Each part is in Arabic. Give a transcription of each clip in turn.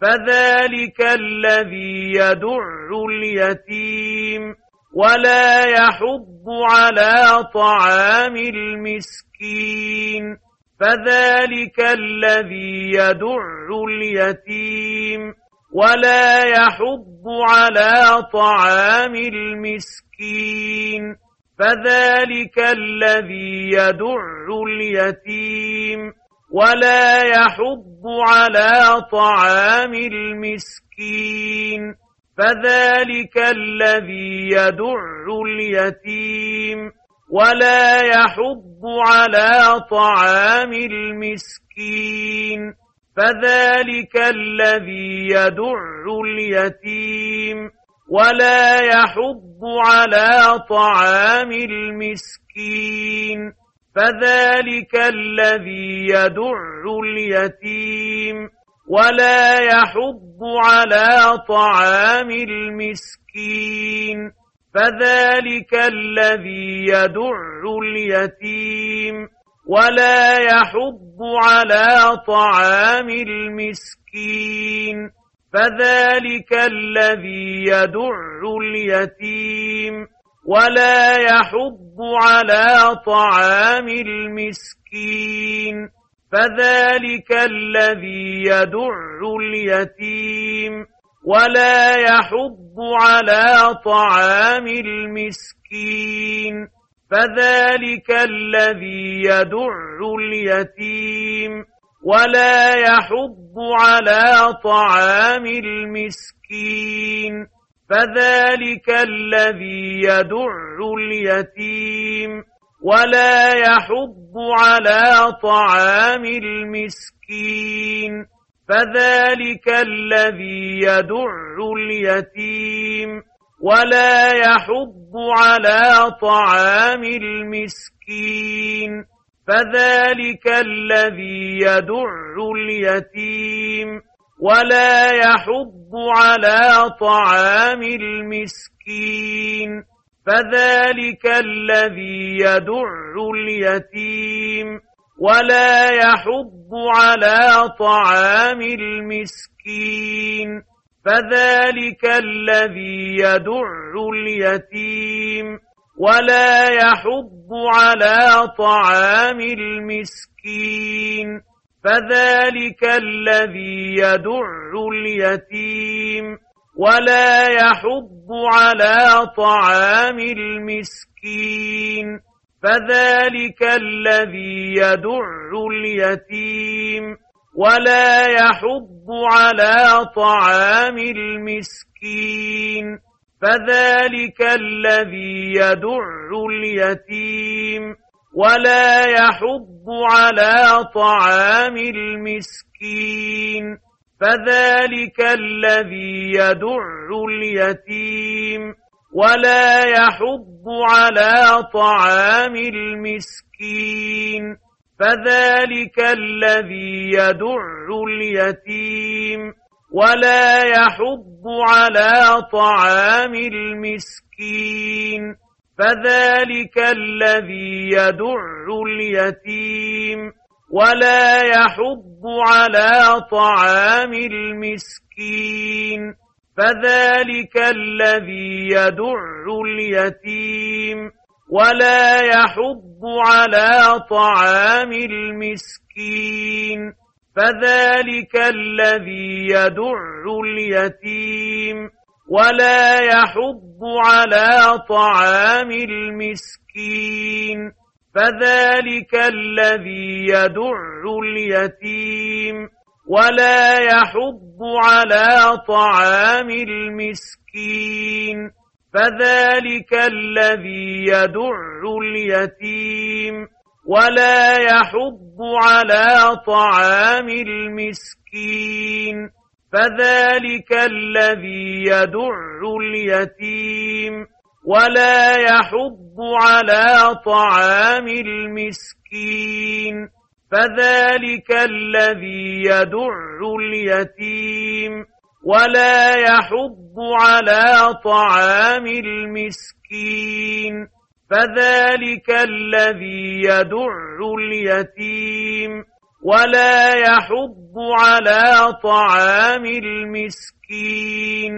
فذلك الذي يدع اليتيم ولا يحض على طعام المسكين. فذلك الذي يدع اليتيم ولا يحض على طعام المسكين. فذلك الذي يدع اليتيم ولا يحض على طعام المسكين. فذلك الذي يدع اليتيم. ولا يحض على طعام المسكين. فذلك الذي يدع اليتيم. ولا يحض على طعام المسكين. فذلك الذي يدع اليتيم ولا يحض على طعام المسكين. فذلك الذي يدع اليتيم ولا يحض على طعام المسكين. فذلك الذي يدع اليتيم ولا يحض على طعام المسكين. فذلك الذي يدع اليتيم. ولا يحض على طعام المسكين. فذلك الذي يدع اليتيم. ولا يحض على طعام المسكين. فذلك الذي يدع اليتيم ولا يحض على طعام المسكين. فذلك الذي يدع اليتيم ولا يحض على طعام المسكين. فذلك الذي يدع اليتيم ولا يحض على طعام المسكين. فذلك الذي يدع اليتيم. ولا يحض على طعام المسكين. فذلك الذي يدع اليتيم. ولا يحض على طعام المسكين. فذلك الذي يدع اليتيم ولا يحض على طعام المسكين. فذلك الذي يدع اليتيم ولا يحض على طعام المسكين. فذلك الذي يدع اليتيم ولا يحض على طعام المسكين. فذلك الذي يدع اليتيم. ولا يحض على طعام المسكين. فذلك الذي يدع اليتيم. ولا يحض على طعام المسكين. فذلك الذي يدع اليتيم ولا يحض على طعام المسكين. فذلك الذي يدع اليتيم ولا يحض على طعام المسكين. فذلك الذي يدع اليتيم ولا يحض على طعام المسكين. فذلك الذي يدع اليتيم. ولا يحض على طعام المسكين. فذلك الذي يدع اليتيم. ولا يحض على طعام المسكين. فذلك الذي يدع اليتيم ولا يحض على طعام المسكين. فذلك الذي يدع اليتيم ولا يحض على طعام المسكين. فذلك الذي يدع اليتيم ولا يحض على طعام المسكين.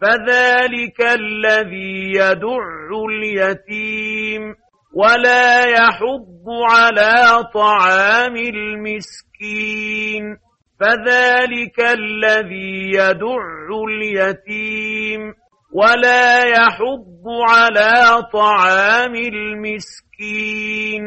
فذلك الذي يدع اليتيم. ولا يحض على طعام المسكين. فذلك الذي يدع اليتيم. ولا يحض على طعام المسكين.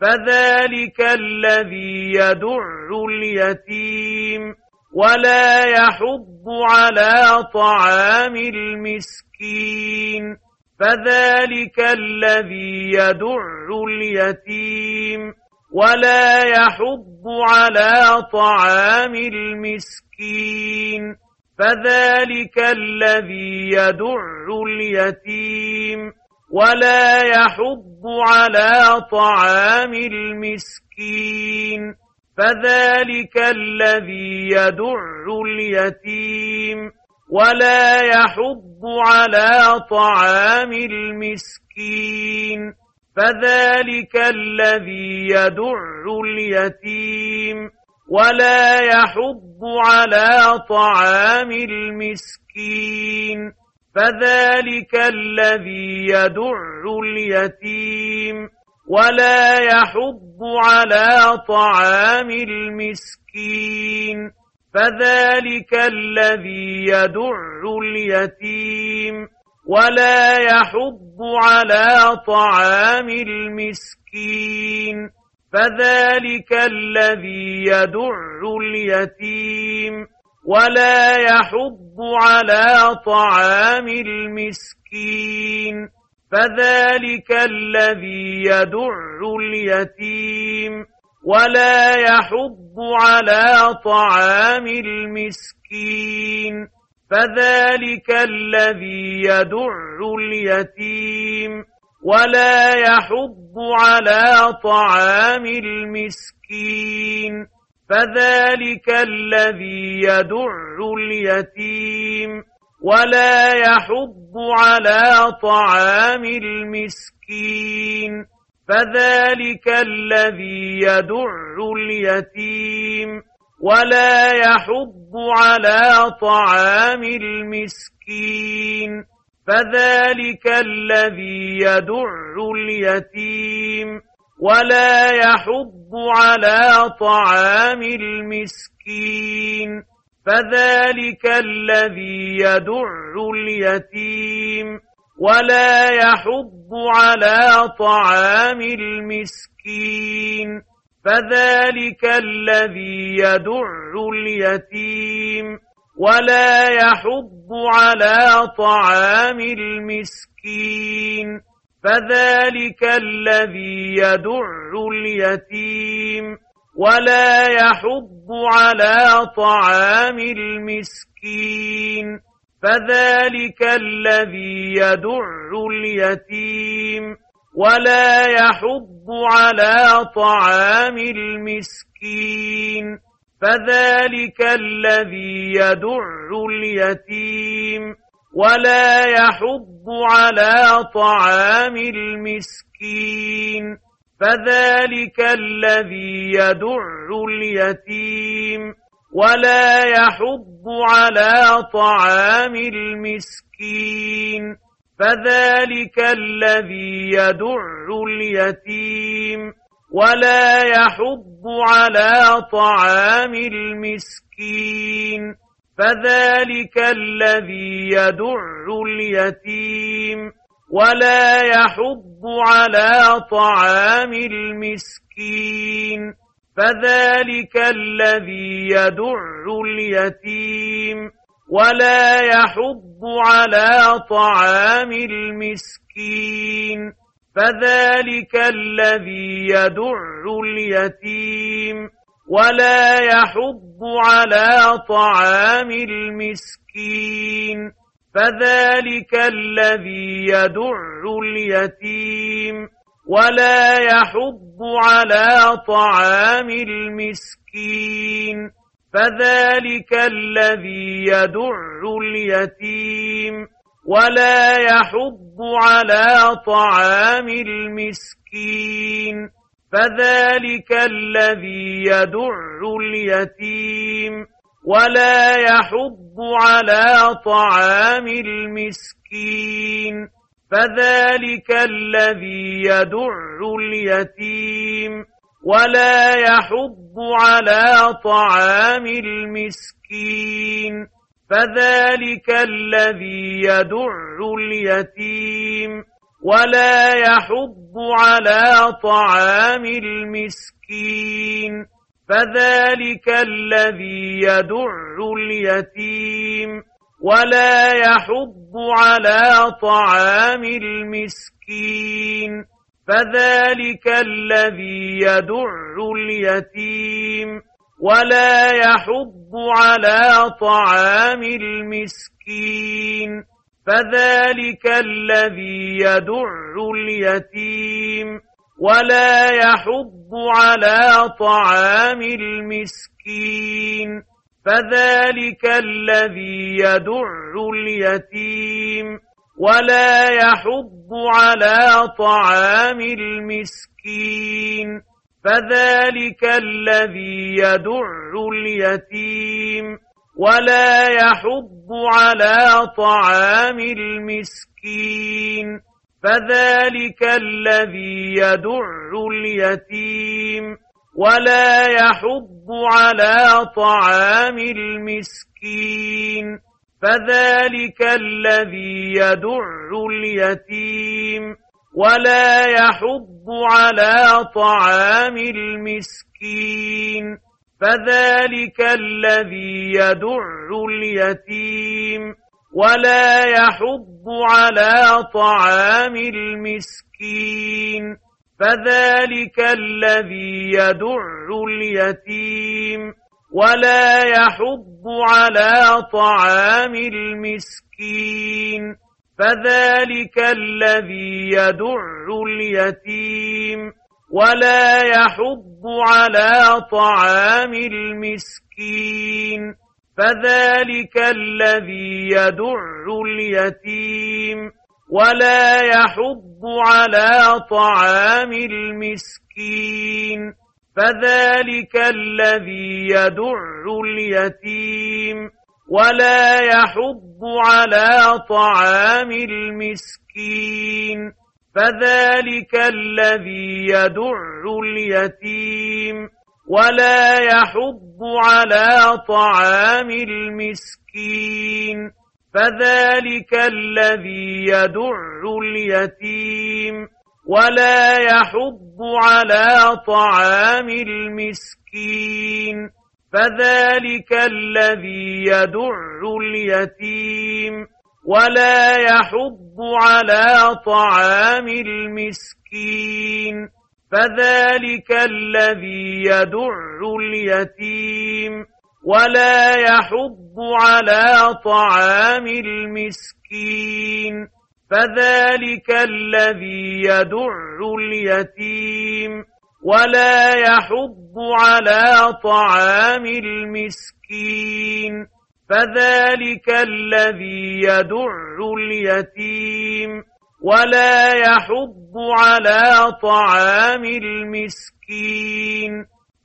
فذلك الذي يدع اليتيم ولا يحض على طعام المسكين فذلك الذي يدع اليتيم ولا يحض على طعام المسكين فذلك الذي يدع اليتيم ولا يحض على طعام المسكين. فذلك الذي يدع اليتيم. ولا يحض على طعام المسكين. فذلك الذي يدع اليتيم. ولا يحض على طعام المسكين. فذلك الذي يدع اليتيم ولا يحض على طعام المسكين. فذلك الذي يدع اليتيم ولا يحض على طعام المسكين. فذلك الذي يدع اليتيم ولا يحض على طعام المسكين. فذلك الذي يدع اليتيم. ولا يحض على طعام المسكين. فذلك الذي يدع اليتيم. ولا يحض على طعام المسكين. فذلك الذي يدع اليتيم ولا يحض على طعام المسكين. فذلك الذي يدع اليتيم ولا يحض على طعام المسكين. فذلك الذي يدع اليتيم ولا يحض على طعام المسكين. فذلك الذي يدع اليتيم. ولا يحض على طعام المسكين. فذلك الذي يدع اليتيم. ولا يحض على طعام المسكين. فذلك الذي يدع اليتيم ولا يحض على طعام المسكين. فذلك الذي يدع اليتيم ولا يحض على طعام المسكين. فذلك الذي يدع اليتيم ولا يحض على طعام المسكين. فذلك الذي يدع اليتيم. ولا يحض على طعام المسكين. فذلك الذي يدع اليتيم. ولا يحض على طعام المسكين. فذلك الذي يدع اليتيم ولا يحض على طعام المسكين. فذلك الذي يدع اليتيم ولا يحض على طعام المسكين. فذلك الذي يدع اليتيم ولا يحض على طعام المسكين. فذلك الذي يدع اليتيم. ولا يحض على طعام المسكين. فذلك الذي يدع اليتيم. ولا يحض على طعام المسكين. فذلك الذي يدع اليتيم ولا يحض على طعام المسكين. فذلك الذي يدع اليتيم ولا يحض على طعام المسكين. فذلك الذي يدع اليتيم ولا يحض على طعام المسكين. فذلك الذي يدع اليتيم. ولا يحض على طعام المسكين. فذلك الذي يدع اليتيم. ولا يحض على طعام المسكين. فذلك الذي يدع اليتيم ولا يحض على طعام المسكين. فذلك الذي يدع اليتيم ولا يحض على طعام المسكين. فذلك الذي يدع اليتيم ولا يحض على طعام المسكين. فذلك الذي يدع اليتيم. ولا يحض على طعام المسكين. فذلك الذي يدع اليتيم. ولا يحض على طعام المسكين. فذلك الذي يدع اليتيم ولا يحض على طعام المسكين فذلك الذي يدع اليتيم ولا يحض على طعام المسكين فذلك الذي يدع اليتيم ولا يحض على طعام المسكين. فذلك الذي يدع اليتيم. ولا يحض على طعام المسكين. فذلك الذي يدع اليتيم. ولا يحض على طعام المسكين. فذلك الذي يدع اليتيم ولا يحض على طعام المسكين. فذلك الذي يدع اليتيم ولا يحض على طعام المسكين. فذلك الذي يدع اليتيم ولا يحض على طعام المسكين. فذلك الذي يدع اليتيم. ولا يحض على طعام المسكين. فذلك الذي يدع اليتيم. ولا يحض على طعام المسكين. فذلك الذي يدع اليتيم ولا يحض على طعام المسكين.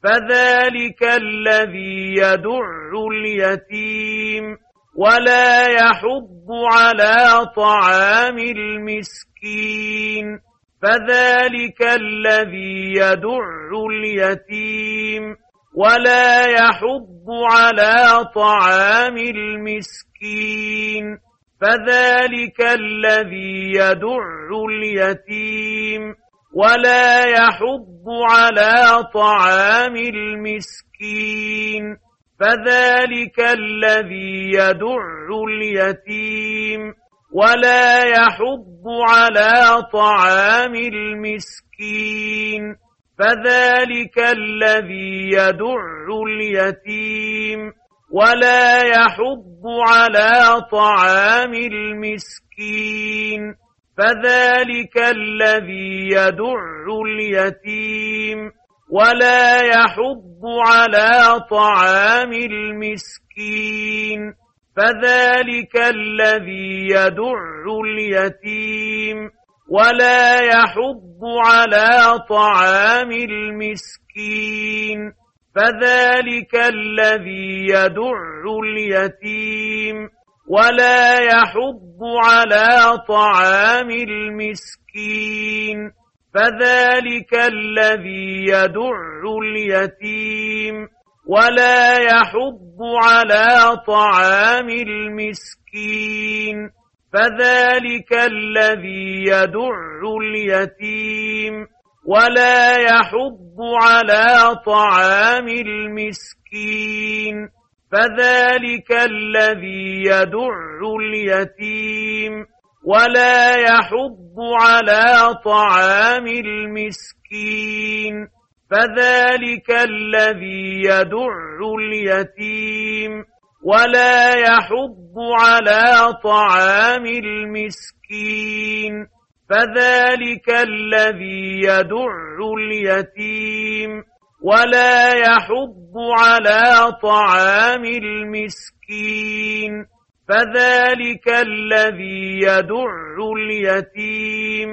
فذلك الذي يدع اليتيم ولا يحض على طعام المسكين. فذلك الذي يدع اليتيم ولا يحض على طعام المسكين. فذلك الذي يدع اليتيم. ولا يحض على طعام المسكين. فذلك الذي يدع اليتيم. ولا يحض على طعام المسكين. فذلك الذي يدع اليتيم ولا يحض على طعام المسكين. فذلك الذي يدع اليتيم ولا يحض على طعام المسكين. فذلك الذي يدع اليتيم ولا يحض على طعام المسكين. فذلك الذي يدع اليتيم. ولا يحض على طعام المسكين. فذلك الذي يدع اليتيم. ولا يحض على طعام المسكين. فذلك الذي يدع اليتيم ولا يحض على طعام المسكين. فذلك الذي يدع اليتيم ولا يحض على طعام المسكين. فذلك الذي يدع اليتيم ولا يحض على طعام المسكين. فذلك الذي يدع اليتيم. ولا يحض على طعام المسكين. فذلك الذي يدع اليتيم.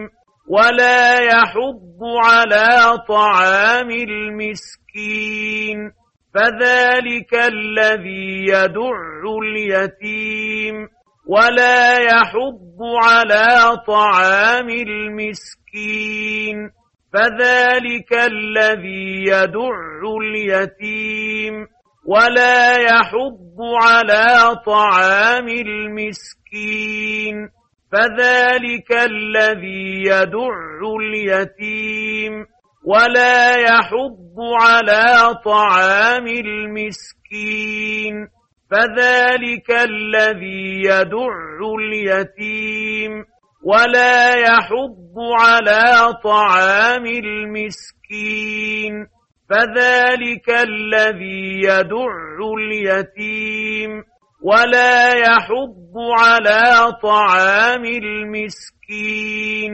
ولا يحض على طعام المسكين. فذلك الذي يدع اليتيم ولا يحض على طعام المسكين. فذلك الذي يدع اليتيم ولا يحض على طعام المسكين. فذلك الذي يدع اليتيم ولا يحض على طعام المسكين. فذلك الذي يدع اليتيم. ولا يحض على طعام المسكين. فذلك الذي يدع اليتيم. ولا يحض على طعام المسكين.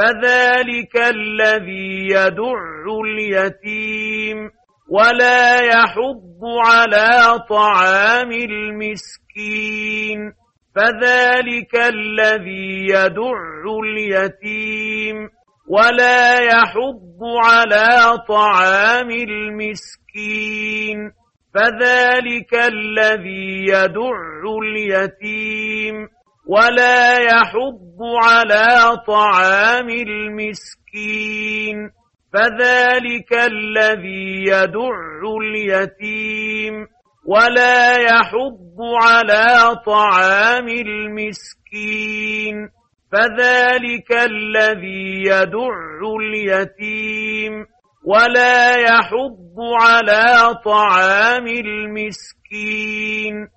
فذلك الذي يدع اليتيم ولا يحض على طعام المسكين. فذلك الذي يدع اليتيم ولا يحض على طعام المسكين. فذلك الذي يدع اليتيم ولا يحض على طعام المسكين. فذلك الذي يدع اليتيم. ولا يحض على طعام المسكين. فذلك الذي يدع اليتيم. ولا يحض على طعام المسكين.